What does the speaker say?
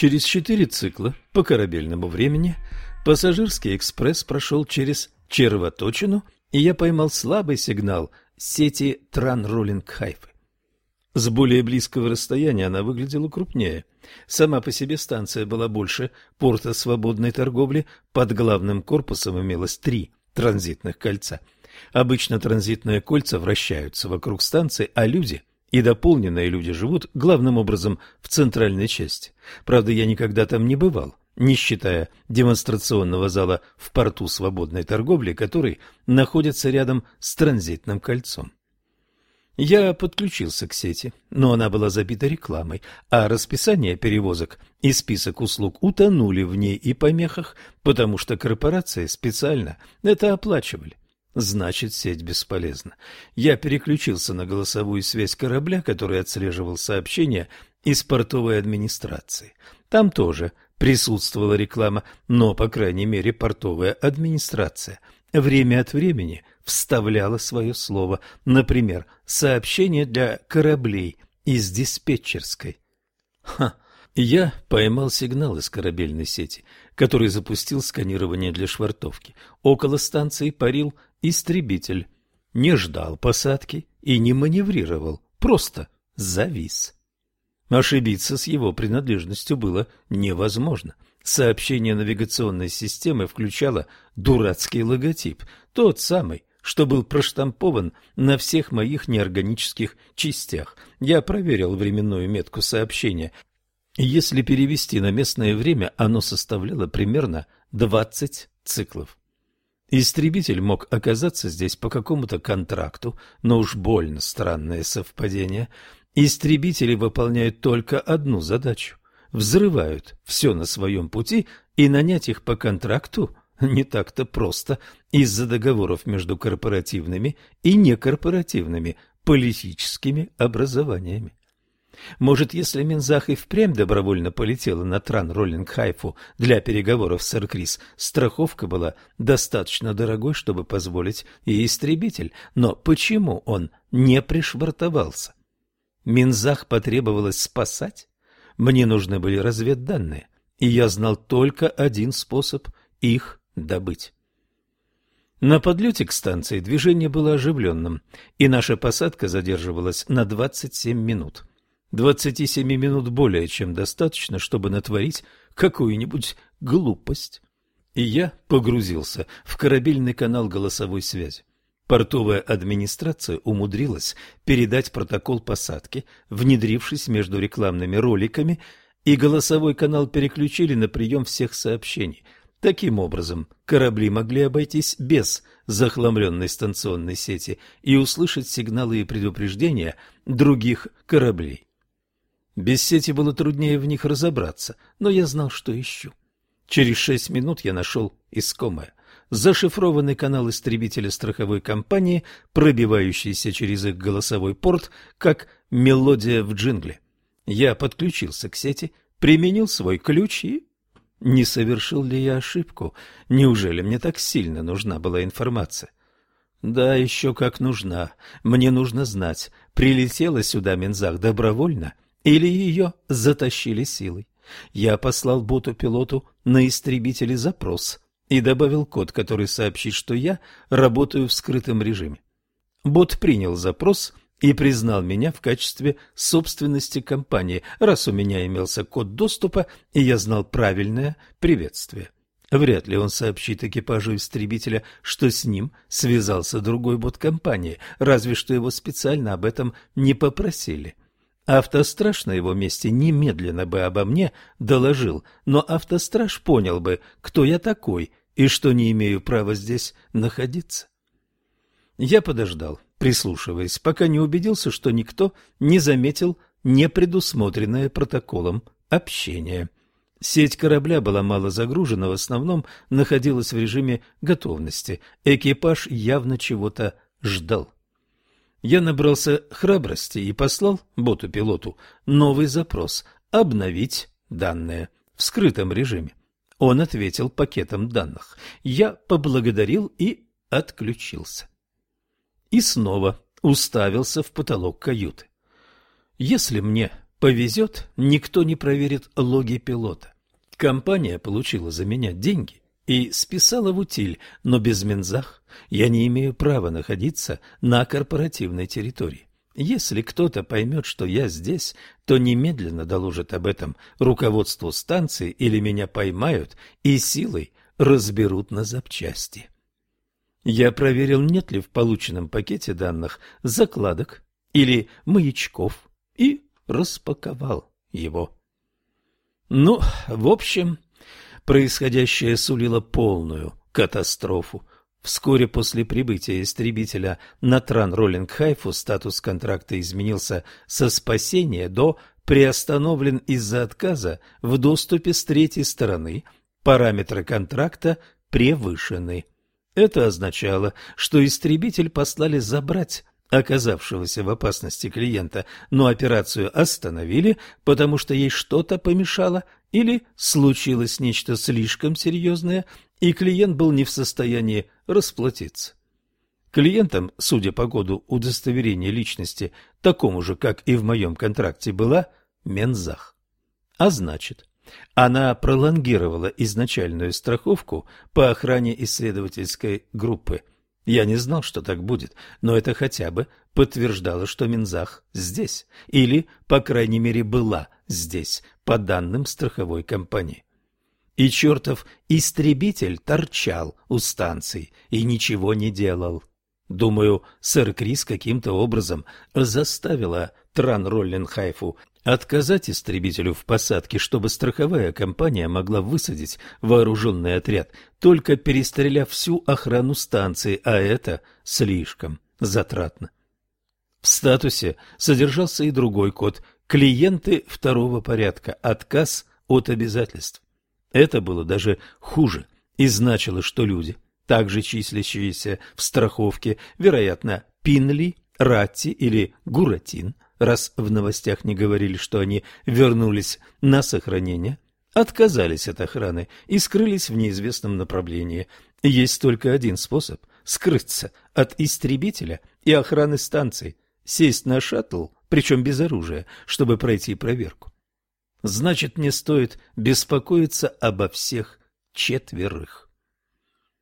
Через четыре цикла по корабельному времени пассажирский экспресс прошел через червоточину, и я поймал слабый сигнал сети Тран-Роллинг Хайфы. С более близкого расстояния она выглядела крупнее. Сама по себе станция была больше порта свободной торговли, под главным корпусом имелось три транзитных кольца. Обычно транзитные кольца вращаются вокруг станции, а люди и дополненные люди живут главным образом в центральной части. Правда, я никогда там не бывал, не считая демонстрационного зала в порту свободной торговли, который находится рядом с транзитным кольцом. Я подключился к сети, но она была забита рекламой, а расписание перевозок и список услуг утонули в ней и помехах, потому что корпорации специально это оплачивали. Значит, сеть бесполезна. Я переключился на голосовую связь корабля, который отслеживал сообщения из портовой администрации. Там тоже присутствовала реклама, но, по крайней мере, портовая администрация время от времени вставляла свое слово, например, сообщение для кораблей из диспетчерской. Ха! Я поймал сигнал из корабельной сети, который запустил сканирование для швартовки. Около станции парил истребитель. Не ждал посадки и не маневрировал, просто завис. Ошибиться с его принадлежностью было невозможно. Сообщение навигационной системы включало дурацкий логотип, тот самый, что был проштампован на всех моих неорганических частях. Я проверил временную метку сообщения. Если перевести на местное время, оно составляло примерно 20 циклов. Истребитель мог оказаться здесь по какому-то контракту, но уж больно странное совпадение. Истребители выполняют только одну задачу – взрывают все на своем пути, и нанять их по контракту не так-то просто из-за договоров между корпоративными и некорпоративными политическими образованиями. Может, если Минзах и впрямь добровольно полетела на Тран-Роллинг-Хайфу для переговоров с Аркрис, страховка была достаточно дорогой, чтобы позволить и истребитель. Но почему он не пришвартовался? Минзах потребовалось спасать? Мне нужны были разведданные, и я знал только один способ их добыть. На подлете к станции движение было оживленным, и наша посадка задерживалась на 27 минут. 27 минут более чем достаточно, чтобы натворить какую-нибудь глупость. И я погрузился в корабельный канал голосовой связи. Портовая администрация умудрилась передать протокол посадки, внедрившись между рекламными роликами, и голосовой канал переключили на прием всех сообщений – Таким образом, корабли могли обойтись без захламленной станционной сети и услышать сигналы и предупреждения других кораблей. Без сети было труднее в них разобраться, но я знал, что ищу. Через шесть минут я нашел искомое. Зашифрованный канал истребителя страховой компании, пробивающийся через их голосовой порт, как мелодия в джингле. Я подключился к сети, применил свой ключ и не совершил ли я ошибку? Неужели мне так сильно нужна была информация? Да, еще как нужна. Мне нужно знать, прилетела сюда Минзах добровольно или ее затащили силой. Я послал боту-пилоту на истребителе запрос и добавил код, который сообщит, что я работаю в скрытом режиме. Бот принял запрос и признал меня в качестве собственности компании, раз у меня имелся код доступа, и я знал правильное приветствие. Вряд ли он сообщит экипажу истребителя, что с ним связался другой бот компании, разве что его специально об этом не попросили. Автостраж на его месте немедленно бы обо мне доложил, но автостраж понял бы, кто я такой и что не имею права здесь находиться. Я подождал прислушиваясь, пока не убедился, что никто не заметил непредусмотренное протоколом общение. Сеть корабля была мало загружена, в основном находилась в режиме готовности. Экипаж явно чего-то ждал. Я набрался храбрости и послал боту-пилоту новый запрос «Обновить данные» в скрытом режиме. Он ответил пакетом данных. Я поблагодарил и отключился и снова уставился в потолок каюты. Если мне повезет, никто не проверит логи пилота. Компания получила за меня деньги и списала в утиль, но без Мензах я не имею права находиться на корпоративной территории. Если кто-то поймет, что я здесь, то немедленно доложит об этом руководству станции или меня поймают и силой разберут на запчасти. Я проверил, нет ли в полученном пакете данных закладок или маячков и распаковал его. Ну, в общем, происходящее сулило полную катастрофу. Вскоре после прибытия истребителя на Тран-Роллинг-Хайфу статус контракта изменился со спасения до приостановлен из-за отказа в доступе с третьей стороны. Параметры контракта превышены. Это означало, что истребитель послали забрать оказавшегося в опасности клиента, но операцию остановили, потому что ей что-то помешало или случилось нечто слишком серьезное, и клиент был не в состоянии расплатиться. Клиентом, судя по коду удостоверения личности, такому же, как и в моем контракте, была Мензах. А значит, она пролонгировала изначальную страховку по охране исследовательской группы. Я не знал, что так будет, но это хотя бы подтверждало, что Минзах здесь, или, по крайней мере, была здесь, по данным страховой компании. И чертов истребитель торчал у станции и ничего не делал. Думаю, сэр Крис каким-то образом заставила Тран Роллинхайфу отказать истребителю в посадке, чтобы страховая компания могла высадить вооруженный отряд, только перестреляв всю охрану станции, а это слишком затратно. В статусе содержался и другой код «Клиенты второго порядка. Отказ от обязательств». Это было даже хуже и значило, что люди, также числящиеся в страховке, вероятно, Пинли, Ратти или Гуратин – раз в новостях не говорили, что они вернулись на сохранение, отказались от охраны и скрылись в неизвестном направлении. Есть только один способ – скрыться от истребителя и охраны станции, сесть на шаттл, причем без оружия, чтобы пройти проверку. Значит, мне стоит беспокоиться обо всех четверых.